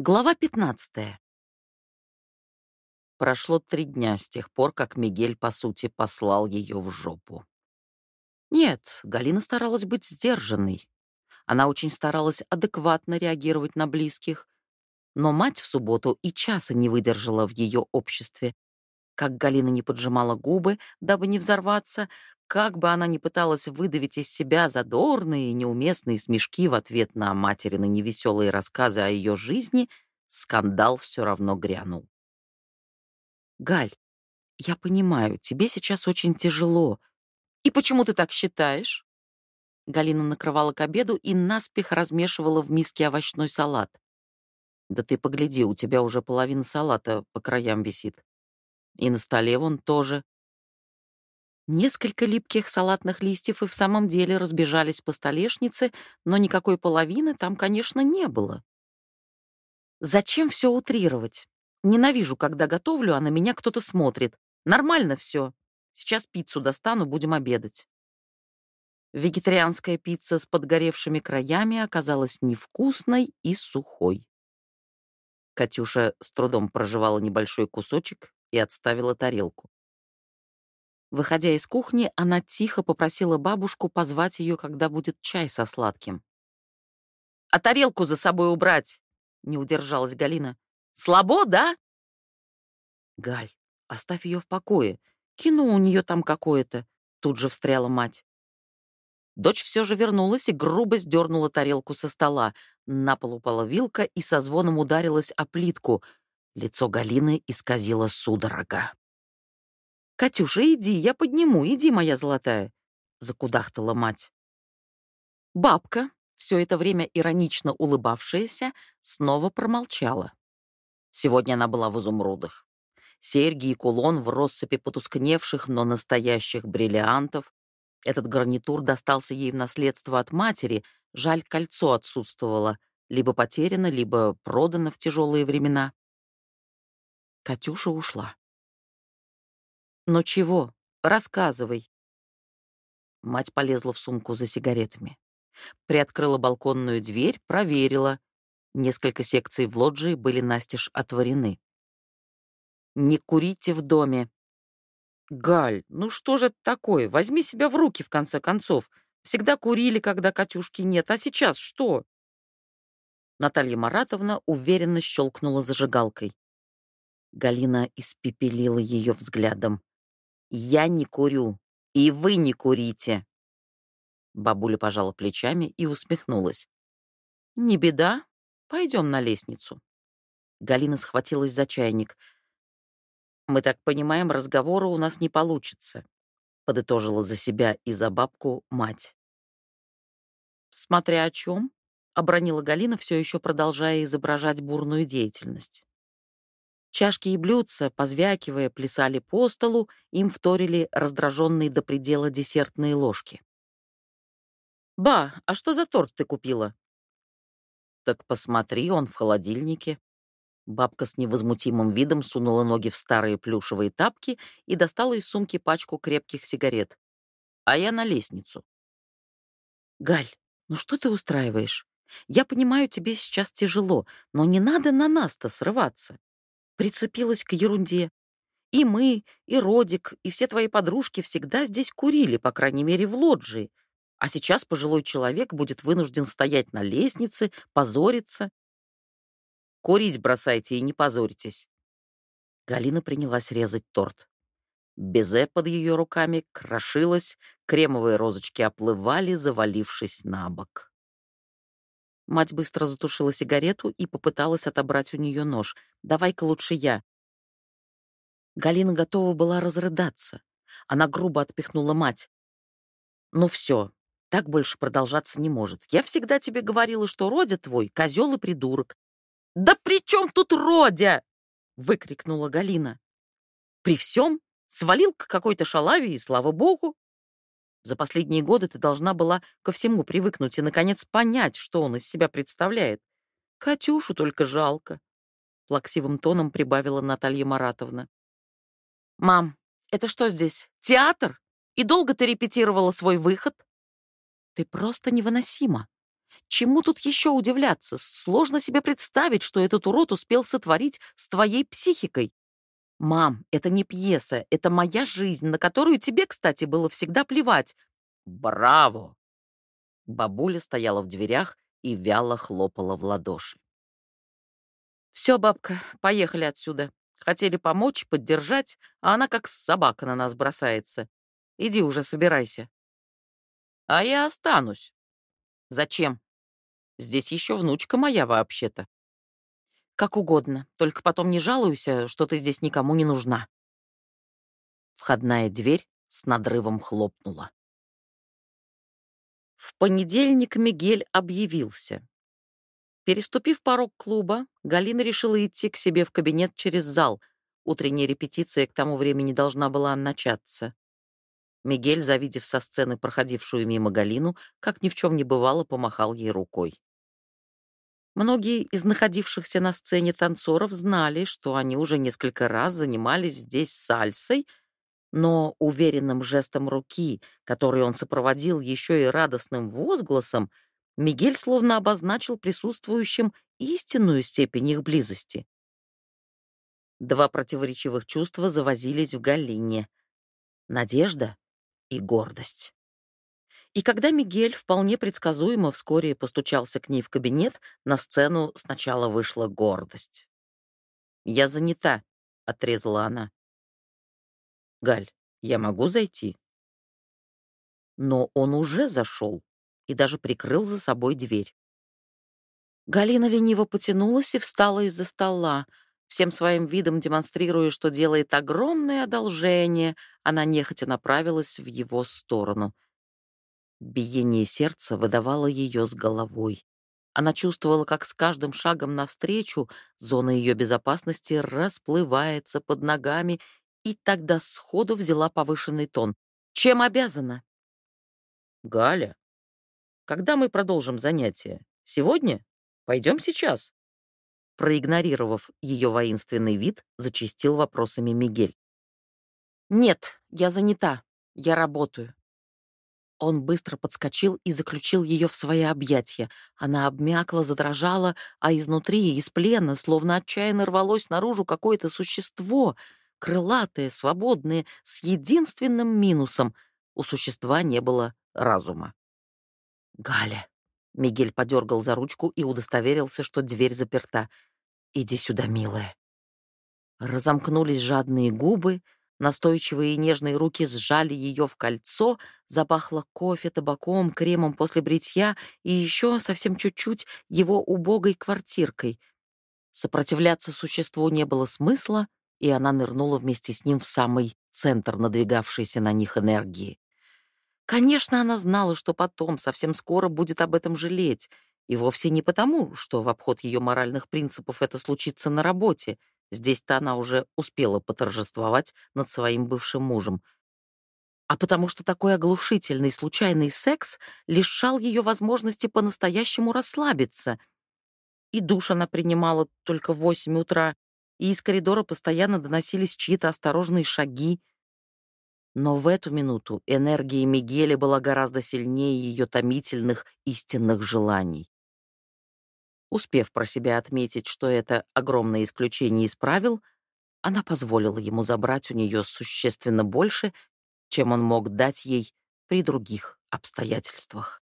Глава 15. Прошло три дня с тех пор, как Мигель, по сути, послал ее в жопу. Нет, Галина старалась быть сдержанной. Она очень старалась адекватно реагировать на близких, но мать в субботу и часа не выдержала в ее обществе. Как Галина не поджимала губы, дабы не взорваться, как бы она ни пыталась выдавить из себя задорные и неуместные смешки в ответ на материны невеселые рассказы о ее жизни, скандал все равно грянул. «Галь, я понимаю, тебе сейчас очень тяжело. И почему ты так считаешь?» Галина накрывала к обеду и наспех размешивала в миске овощной салат. «Да ты погляди, у тебя уже половина салата по краям висит. И на столе вон тоже. Несколько липких салатных листьев и в самом деле разбежались по столешнице, но никакой половины там, конечно, не было. Зачем все утрировать? Ненавижу, когда готовлю, а на меня кто-то смотрит. Нормально все. Сейчас пиццу достану, будем обедать. Вегетарианская пицца с подгоревшими краями оказалась невкусной и сухой. Катюша с трудом прожевала небольшой кусочек и отставила тарелку. Выходя из кухни, она тихо попросила бабушку позвать ее, когда будет чай со сладким. «А тарелку за собой убрать!» — не удержалась Галина. «Слабо, да?» «Галь, оставь ее в покое. Кино у нее там какое-то», — тут же встряла мать. Дочь все же вернулась и грубо сдернула тарелку со стола. На пол упала вилка и со звоном ударилась о плитку. Лицо Галины исказило судорога. «Катюша, иди, я подниму, иди, моя золотая», — закудахтала мать. Бабка, все это время иронично улыбавшаяся, снова промолчала. Сегодня она была в изумрудах. Серьги и кулон в россыпи потускневших, но настоящих бриллиантов. Этот гарнитур достался ей в наследство от матери, жаль, кольцо отсутствовало, либо потеряно, либо продано в тяжелые времена. Катюша ушла. «Но чего? Рассказывай». Мать полезла в сумку за сигаретами. Приоткрыла балконную дверь, проверила. Несколько секций в лоджии были настежь отворены. «Не курите в доме». «Галь, ну что же это такое? Возьми себя в руки, в конце концов. Всегда курили, когда Катюшки нет, а сейчас что?» Наталья Маратовна уверенно щелкнула зажигалкой. Галина испепелила ее взглядом. «Я не курю, и вы не курите!» Бабуля пожала плечами и усмехнулась. «Не беда, пойдем на лестницу». Галина схватилась за чайник. «Мы так понимаем, разговора у нас не получится», — подытожила за себя и за бабку мать. «Смотря о чем», — обронила Галина, все еще продолжая изображать бурную деятельность. Чашки и блюдца, позвякивая, плясали по столу, им вторили раздраженные до предела десертные ложки. «Ба, а что за торт ты купила?» «Так посмотри, он в холодильнике». Бабка с невозмутимым видом сунула ноги в старые плюшевые тапки и достала из сумки пачку крепких сигарет. А я на лестницу. «Галь, ну что ты устраиваешь? Я понимаю, тебе сейчас тяжело, но не надо на нас-то срываться прицепилась к ерунде. И мы, и Родик, и все твои подружки всегда здесь курили, по крайней мере, в лоджии. А сейчас пожилой человек будет вынужден стоять на лестнице, позориться. Курить бросайте и не позоритесь. Галина принялась резать торт. Безе под ее руками крошилась, кремовые розочки оплывали, завалившись на бок. Мать быстро затушила сигарету и попыталась отобрать у нее нож. «Давай-ка лучше я». Галина готова была разрыдаться. Она грубо отпихнула мать. «Ну все, так больше продолжаться не может. Я всегда тебе говорила, что Родя твой — козел и придурок». «Да при чем тут Родя?» — выкрикнула Галина. «При всем свалил к какой-то шалаве, и слава богу. За последние годы ты должна была ко всему привыкнуть и, наконец, понять, что он из себя представляет. Катюшу только жалко. Плаксивым тоном прибавила Наталья Маратовна. «Мам, это что здесь? Театр? И долго ты репетировала свой выход?» «Ты просто невыносима. Чему тут еще удивляться? Сложно себе представить, что этот урод успел сотворить с твоей психикой. Мам, это не пьеса, это моя жизнь, на которую тебе, кстати, было всегда плевать. Браво! Бабуля стояла в дверях и вяло хлопала в ладоши. Все, бабка, поехали отсюда. Хотели помочь, поддержать, а она как собака на нас бросается. Иди уже, собирайся. А я останусь. Зачем? Здесь еще внучка моя вообще-то. Как угодно, только потом не жалуйся, что ты здесь никому не нужна. Входная дверь с надрывом хлопнула. В понедельник Мигель объявился. Переступив порог клуба, Галина решила идти к себе в кабинет через зал. Утренняя репетиция к тому времени должна была начаться. Мигель, завидев со сцены проходившую мимо Галину, как ни в чем не бывало, помахал ей рукой. Многие из находившихся на сцене танцоров знали, что они уже несколько раз занимались здесь сальсой, но уверенным жестом руки, который он сопроводил еще и радостным возгласом, Мигель словно обозначил присутствующим истинную степень их близости. Два противоречивых чувства завозились в Галине. Надежда и гордость. И когда Мигель вполне предсказуемо вскоре постучался к ней в кабинет, на сцену сначала вышла гордость. «Я занята», — отрезала она. «Галь, я могу зайти?» Но он уже зашел и даже прикрыл за собой дверь. Галина лениво потянулась и встала из-за стола. Всем своим видом демонстрируя, что делает огромное одолжение, она нехотя направилась в его сторону. Биение сердца выдавало ее с головой. Она чувствовала, как с каждым шагом навстречу зона ее безопасности расплывается под ногами, и тогда сходу взяла повышенный тон. «Чем обязана?» «Галя, когда мы продолжим занятие? Сегодня? Пойдем сейчас?» Проигнорировав ее воинственный вид, зачистил вопросами Мигель. «Нет, я занята. Я работаю». Он быстро подскочил и заключил ее в свои объятия. Она обмякла, задрожала, а изнутри, из плена, словно отчаянно рвалось наружу какое-то существо, крылатое, свободное, с единственным минусом — у существа не было разума. «Галя!» — Мигель подергал за ручку и удостоверился, что дверь заперта — «Иди сюда, милая». Разомкнулись жадные губы, настойчивые и нежные руки сжали ее в кольцо, запахло кофе, табаком, кремом после бритья и еще совсем чуть-чуть его убогой квартиркой. Сопротивляться существу не было смысла, и она нырнула вместе с ним в самый центр надвигавшейся на них энергии. Конечно, она знала, что потом, совсем скоро, будет об этом жалеть — и вовсе не потому, что в обход ее моральных принципов это случится на работе. Здесь-то она уже успела поторжествовать над своим бывшим мужем. А потому что такой оглушительный случайный секс лишал ее возможности по-настоящему расслабиться. И душ она принимала только в восемь утра, и из коридора постоянно доносились чьи-то осторожные шаги. Но в эту минуту энергия Мигеля была гораздо сильнее ее томительных истинных желаний. Успев про себя отметить, что это огромное исключение из правил, она позволила ему забрать у нее существенно больше, чем он мог дать ей при других обстоятельствах.